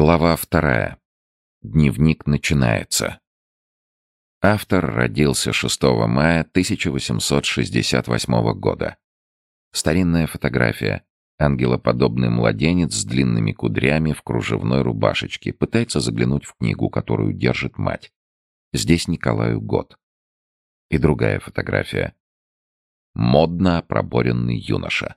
Глава вторая. Дневник начинается. Автор родился 6 мая 1868 года. Старинная фотография. Ангелоподобный младенец с длинными кудрями в кружевной рубашечке пытается заглянуть в книгу, которую держит мать. Здесь Николаю год. И другая фотография. Модно проборенный юноша.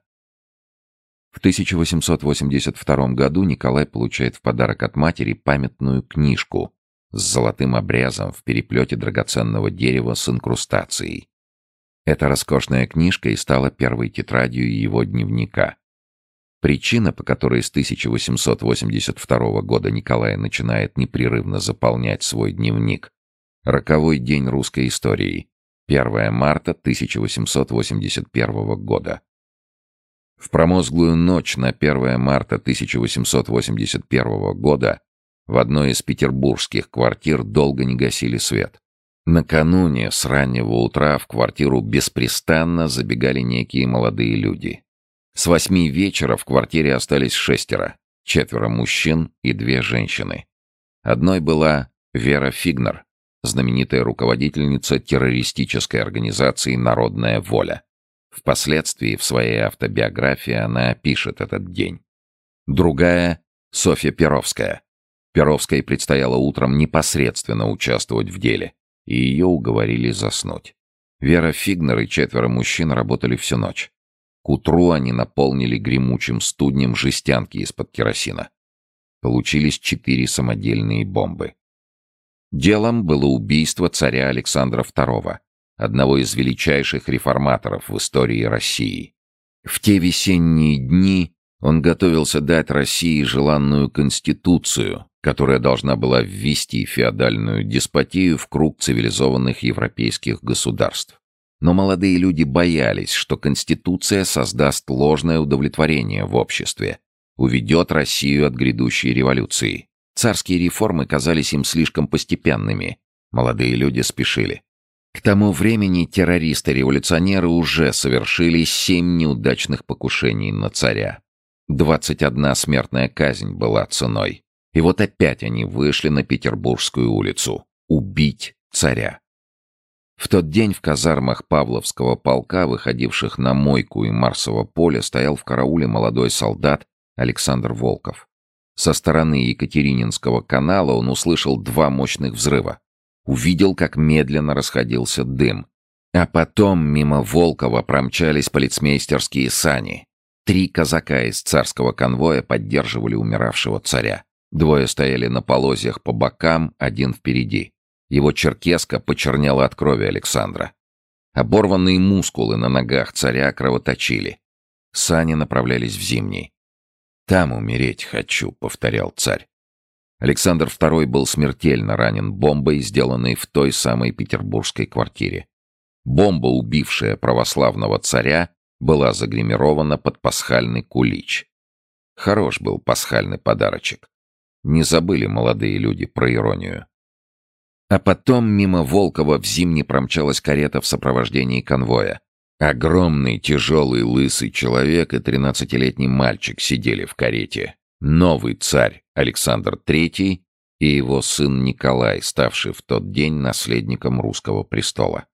В 1882 году Николай получает в подарок от матери памятную книжку с золотым обрезом в переплете драгоценного дерева с инкрустацией. Эта роскошная книжка и стала первой тетрадью его дневника. Причина, по которой с 1882 года Николай начинает непрерывно заполнять свой дневник – роковой день русской истории, 1 марта 1881 года. В промозглую ночь на 1 марта 1881 года в одной из петербургских квартир долго не гасили свет. Накануне с раннего утра в квартиру беспрестанно забегали некие молодые люди. С восьми вечера в квартире остались шестеро, четверо мужчин и две женщины. Одной была Вера Фигнер, знаменитая руководительница террористической организации «Народная воля». Впоследствии в своей автобиографии она опишет этот день. Другая — Софья Перовская. Перовской предстояло утром непосредственно участвовать в деле, и ее уговорили заснуть. Вера Фигнер и четверо мужчин работали всю ночь. К утру они наполнили гремучим студнем жестянки из-под керосина. Получились четыре самодельные бомбы. Делом было убийство царя Александра II, одного из величайших реформаторов в истории России. В те весенние дни он готовился дать России желанную конституцию, которая должна была ввести феодальную деспотию в круг цивилизованных европейских государств. Но молодые люди боялись, что конституция создаст ложное удовлетворение в обществе, уведет Россию от грядущей революции. Царские реформы казались им слишком постепенными. Молодые люди спешили. К тому времени террористы-революционеры уже совершили семь неудачных покушений на царя. 21 смертная казнь была ценой. И вот опять они вышли на Петербургскую улицу. Убить царя. В тот день в казармах Павловского полка, выходивших на Мойку и Марсово поле, стоял в карауле молодой солдат Александр Волков. Со стороны Екатерининского канала он услышал два мощных взрыва увидел, как медленно расходился дым. А потом мимо Волкова промчались полицмейстерские сани. Три казака из царского конвоя поддерживали умиравшего царя. Двое стояли на полозьях по бокам, один впереди. Его черкеска почернела от крови Александра. Оборванные мускулы на ногах царя кровоточили. Сани направлялись в зимний. «Там умереть хочу», — повторял царь. Александр II был смертельно ранен бомбой, сделанной в той самой петербургской квартире. Бомба, убившая православного царя, была загримирована под пасхальный кулич. Хорош был пасхальный подарочек. Не забыли молодые люди про иронию. А потом мимо Волкова в зимне промчалась карета в сопровождении конвоя. Огромный, тяжелый, лысый человек и тринадцатилетний мальчик сидели в карете. Новый царь Александр III и его сын Николай, ставший в тот день наследником русского престола.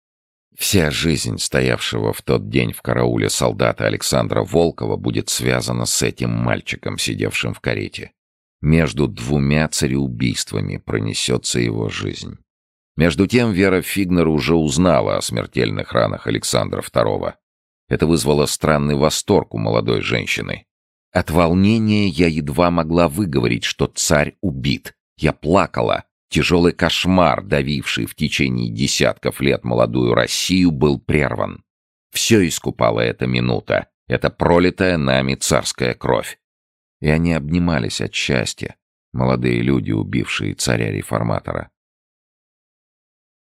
Вся жизнь стоявшего в тот день в карауле солдата Александра Волкова будет связана с этим мальчиком, сидевшим в карете. Между двумя цареубийствами пронесется его жизнь. Между тем Вера Фигнер уже узнала о смертельных ранах Александра II. Это вызвало странный восторг у молодой женщины. От волнения я едва могла выговорить, что царь убит. Я плакала. Тяжелый кошмар, давивший в течение десятков лет молодую Россию, был прерван. Все искупала эта минута, эта пролитая нами царская кровь. И они обнимались от счастья, молодые люди, убившие царя-реформатора.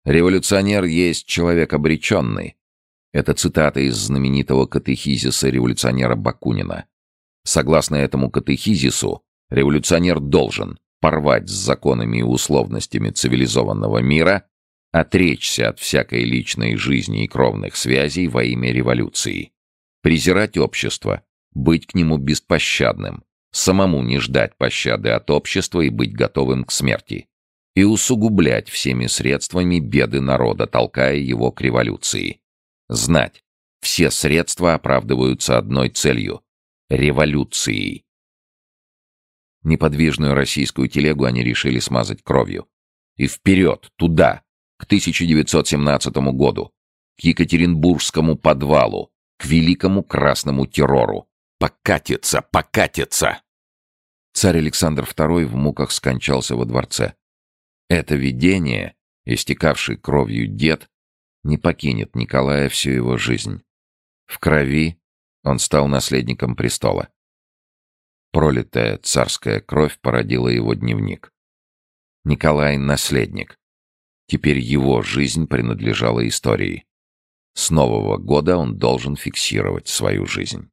«Революционер есть человек обреченный». Это цитата из знаменитого катехизиса революционера Бакунина. Согласно этому катехизису, революционер должен порвать с законами и условностями цивилизованного мира, отречься от всякой личной жизни и кровных связей во имя революции, презирать общество, быть к нему беспощадным, самому не ждать пощады от общества и быть готовым к смерти, и усугублять всеми средствами беды народа, толкая его к революции. Знать, все средства оправдываются одной целью — революцией. Неподвижную российскую телегу они решили смазать кровью. И вперед, туда, к 1917 году, к Екатеринбургскому подвалу, к великому красному террору. Покатится, покатится! Царь Александр II в муках скончался во дворце. Это видение, истекавший кровью дед, не покинет Николая всю его жизнь. В крови он стал наследником престола. Пролитая царская кровь породила его дневник. Николай — наследник. Теперь его жизнь принадлежала истории. С нового года он должен фиксировать свою жизнь.